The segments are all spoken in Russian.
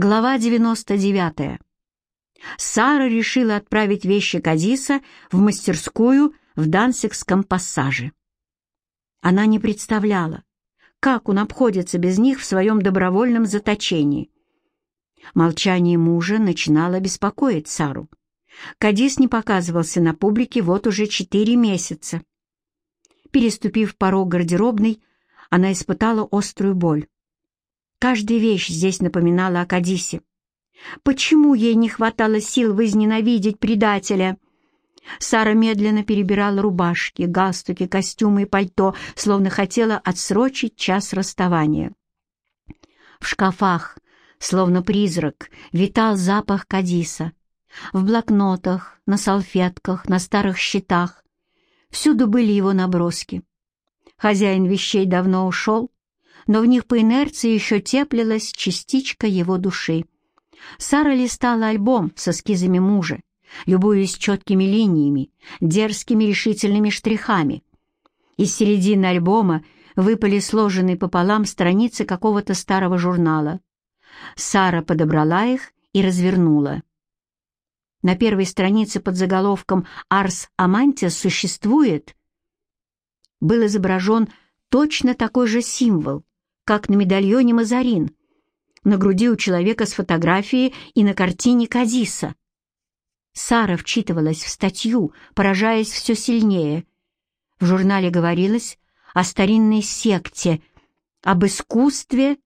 Глава 99. Сара решила отправить вещи Кадиса в мастерскую в Дансикском пассаже. Она не представляла, как он обходится без них в своем добровольном заточении. Молчание мужа начинало беспокоить Сару. Кадис не показывался на публике вот уже четыре месяца. Переступив порог гардеробной, она испытала острую боль. Каждая вещь здесь напоминала о Кадисе. Почему ей не хватало сил возненавидеть предателя? Сара медленно перебирала рубашки, галстуки, костюмы и пальто, словно хотела отсрочить час расставания. В шкафах, словно призрак, витал запах Кадиса. В блокнотах, на салфетках, на старых счетах. Всюду были его наброски. Хозяин вещей давно ушел, но в них по инерции еще теплилась частичка его души. Сара листала альбом с эскизами мужа, любуясь четкими линиями, дерзкими решительными штрихами. Из середины альбома выпали сложенные пополам страницы какого-то старого журнала. Сара подобрала их и развернула. На первой странице под заголовком «Арс Амантис существует» был изображен точно такой же символ, как на медальоне Мазарин, на груди у человека с фотографией и на картине Кадиса. Сара вчитывалась в статью, поражаясь все сильнее. В журнале говорилось о старинной секте, об искусстве,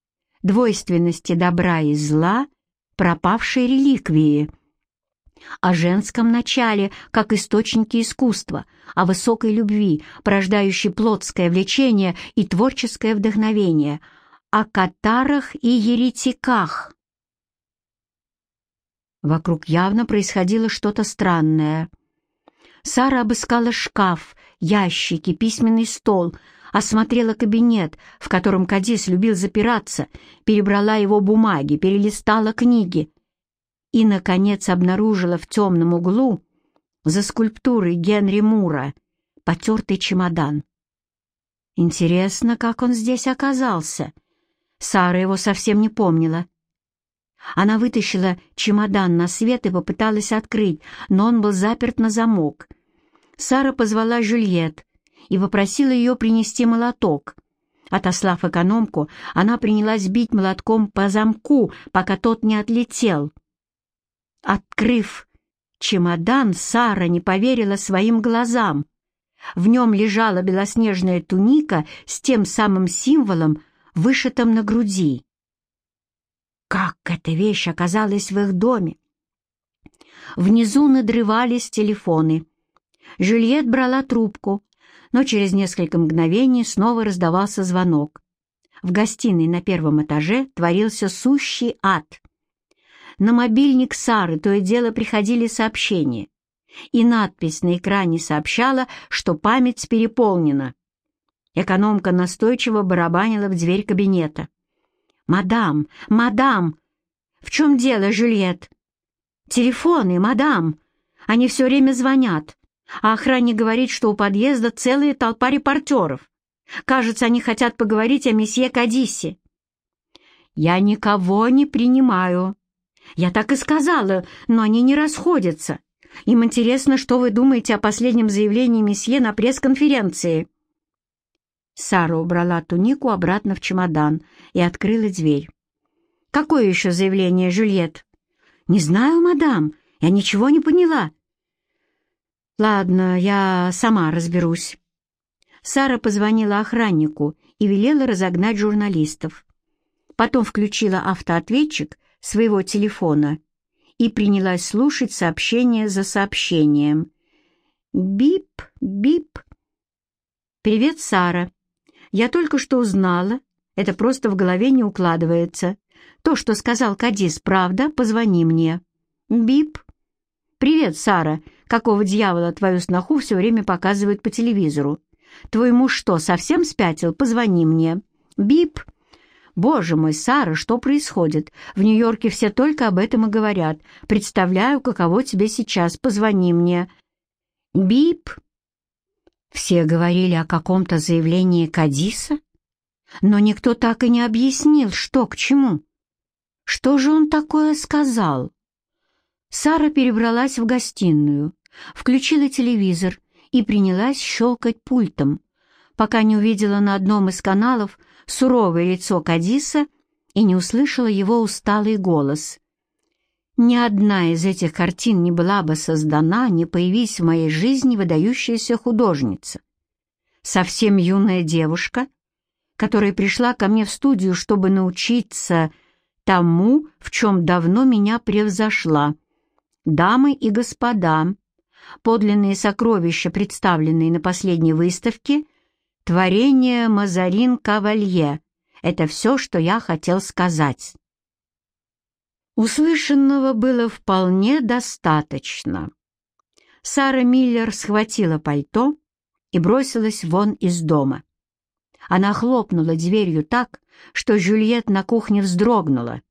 двойственности добра и зла, пропавшей реликвии — о женском начале как источнике искусства, о высокой любви, порождающей плотское влечение и творческое вдохновение, о катарах и еретиках. Вокруг явно происходило что-то странное. Сара обыскала шкаф, ящики, письменный стол, осмотрела кабинет, в котором Кадис любил запираться, перебрала его бумаги, перелистала книги и, наконец, обнаружила в темном углу за скульптурой Генри Мура потертый чемодан. Интересно, как он здесь оказался. Сара его совсем не помнила. Она вытащила чемодан на свет и попыталась открыть, но он был заперт на замок. Сара позвала Жюльет и попросила ее принести молоток. Отослав экономку, она принялась бить молотком по замку, пока тот не отлетел. Открыв чемодан, Сара не поверила своим глазам. В нем лежала белоснежная туника с тем самым символом, вышитым на груди. Как эта вещь оказалась в их доме? Внизу надрывались телефоны. Жюльет брала трубку, но через несколько мгновений снова раздавался звонок. В гостиной на первом этаже творился сущий ад. На мобильник Сары то и дело приходили сообщения, и надпись на экране сообщала, что память переполнена. Экономка настойчиво барабанила в дверь кабинета. «Мадам! Мадам! В чем дело, Жюльет?» «Телефоны, мадам! Они все время звонят, а охранник говорит, что у подъезда целая толпа репортеров. Кажется, они хотят поговорить о месье Кадисе». «Я никого не принимаю», «Я так и сказала, но они не расходятся. Им интересно, что вы думаете о последнем заявлении месье на пресс-конференции». Сара убрала тунику обратно в чемодан и открыла дверь. «Какое еще заявление, Жюльет?» «Не знаю, мадам, я ничего не поняла». «Ладно, я сама разберусь». Сара позвонила охраннику и велела разогнать журналистов. Потом включила автоответчик своего телефона и принялась слушать сообщение за сообщением. «Бип, бип». «Привет, Сара. Я только что узнала. Это просто в голове не укладывается. То, что сказал Кадис, правда? Позвони мне». «Бип». «Привет, Сара. Какого дьявола твою сноху все время показывают по телевизору? Твой муж что, совсем спятил? Позвони мне». «Бип». «Боже мой, Сара, что происходит? В Нью-Йорке все только об этом и говорят. Представляю, каково тебе сейчас. Позвони мне». «Бип!» Все говорили о каком-то заявлении Кадиса, но никто так и не объяснил, что к чему. Что же он такое сказал? Сара перебралась в гостиную, включила телевизор и принялась щелкать пультом, пока не увидела на одном из каналов суровое лицо Кадиса и не услышала его усталый голос. Ни одна из этих картин не была бы создана, не появись в моей жизни выдающаяся художница. Совсем юная девушка, которая пришла ко мне в студию, чтобы научиться тому, в чем давно меня превзошла. Дамы и господа, подлинные сокровища, представленные на последней выставке, творение Мазарин Кавалье — это все, что я хотел сказать. Услышанного было вполне достаточно. Сара Миллер схватила пальто и бросилась вон из дома. Она хлопнула дверью так, что Жюльет на кухне вздрогнула.